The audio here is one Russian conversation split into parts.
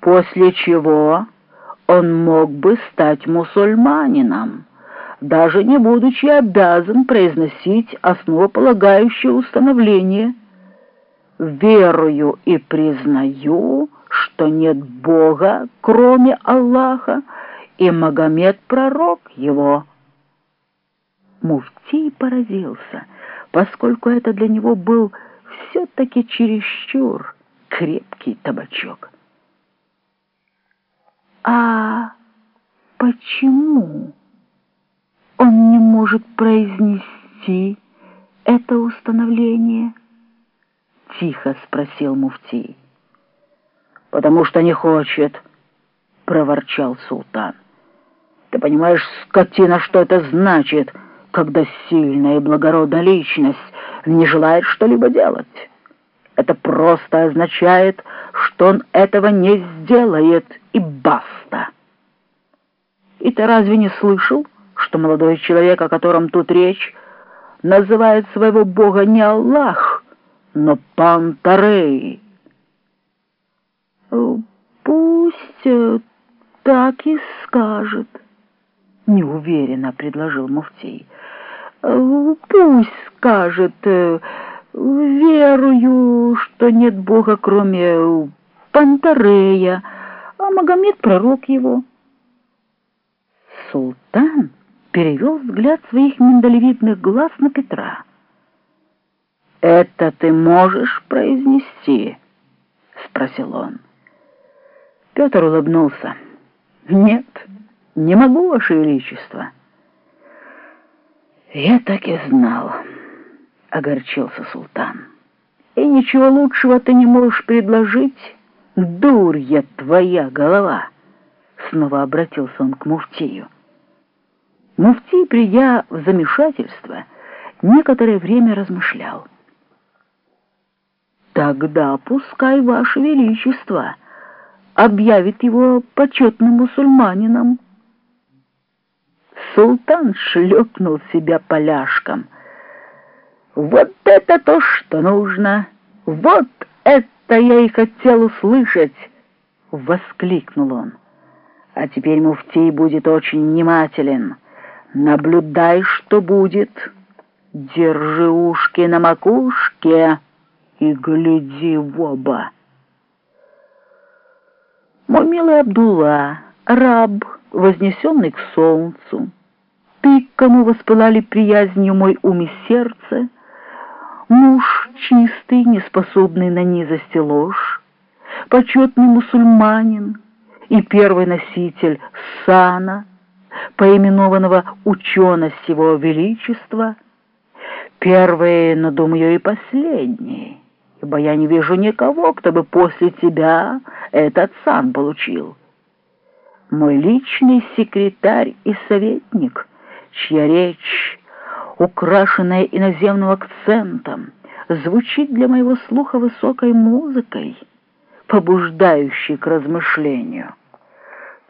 после чего он мог бы стать мусульманином, даже не будучи обязан произносить основополагающее установление «Верую и признаю, что нет Бога, кроме Аллаха, и Магомед — пророк его». Муфтий поразился, поскольку это для него был все-таки чересчур крепкий табачок. «А почему он не может произнести это установление?» — тихо спросил Муфтий. «Потому что не хочет», — проворчал султан. «Ты понимаешь, скотина, что это значит, когда сильная и благородная личность не желает что-либо делать?» Это просто означает, что он этого не сделает, и баста. И ты разве не слышал, что молодой человек, о котором тут речь, называет своего бога не Аллах, но Пантарей? «Пусть э, так и скажет», — неуверенно предложил Муфтий. «Э, «Пусть скажет...» э, Верую, что нет Бога, кроме Пантарея, Магомед — пророк его. Султан перевел взгляд своих миндалевидных глаз на Петра. «Это ты можешь произнести?» — спросил он. Петр улыбнулся. «Нет, не могу, Ваше Величество». «Я так и знал». — огорчился султан. «И ничего лучшего ты не можешь предложить, дурья твоя голова!» Снова обратился он к муфтию. Муфтий, придя в замешательство, некоторое время размышлял. «Тогда пускай, Ваше Величество, объявит его почетным мусульманином». Султан шлепнул себя поляшком — вот это то, что нужно! Вот это я и хотел услышать!» — воскликнул он. «А теперь муфтий будет очень внимателен. Наблюдай, что будет. Держи ушки на макушке и гляди в оба». Мой милый Абдулла, раб, вознесенный к солнцу, ты, кому воспылали приязнью мой ум и сердце, — муж чистый, неспособный на низость и ложь, почетный мусульманин и первый носитель сана, поименованного ученость его величества, первый, но, думаю, и последний, ибо я не вижу никого, кто бы после тебя этот сан получил. Мой личный секретарь и советник, чья речь украшенная иноземным акцентом, звучит для моего слуха высокой музыкой, побуждающей к размышлению.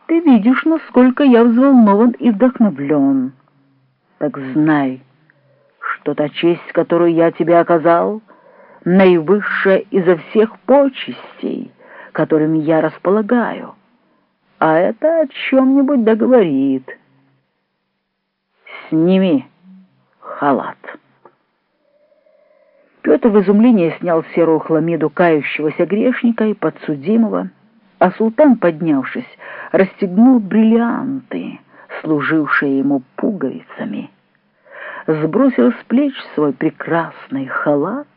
Ты видишь, насколько я взволнован и вдохновлен. Так знай, что та честь, которую я тебе оказал, наивысшая изо всех почестей, которыми я располагаю, а это о чем-нибудь договорит. Сними халат. Петр в изумлении снял серую хламиду кающегося грешника и подсудимого, а султан, поднявшись, расстегнул бриллианты, служившие ему пуговицами, сбросил с плеч свой прекрасный халат,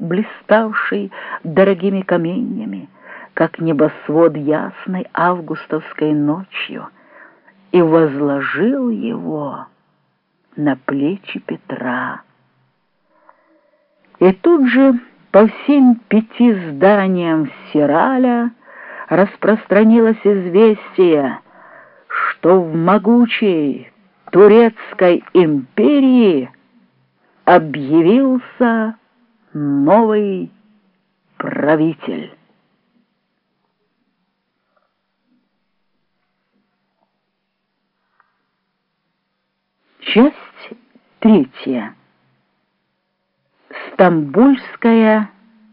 блиставший дорогими каменьями, как небосвод ясной августовской ночью, и возложил его на плечи Петра. И тут же по всем пяти зданиям Сираля распространилось известие, что в могучей турецкой империи объявился новый правитель. Часть третья. Стамбульская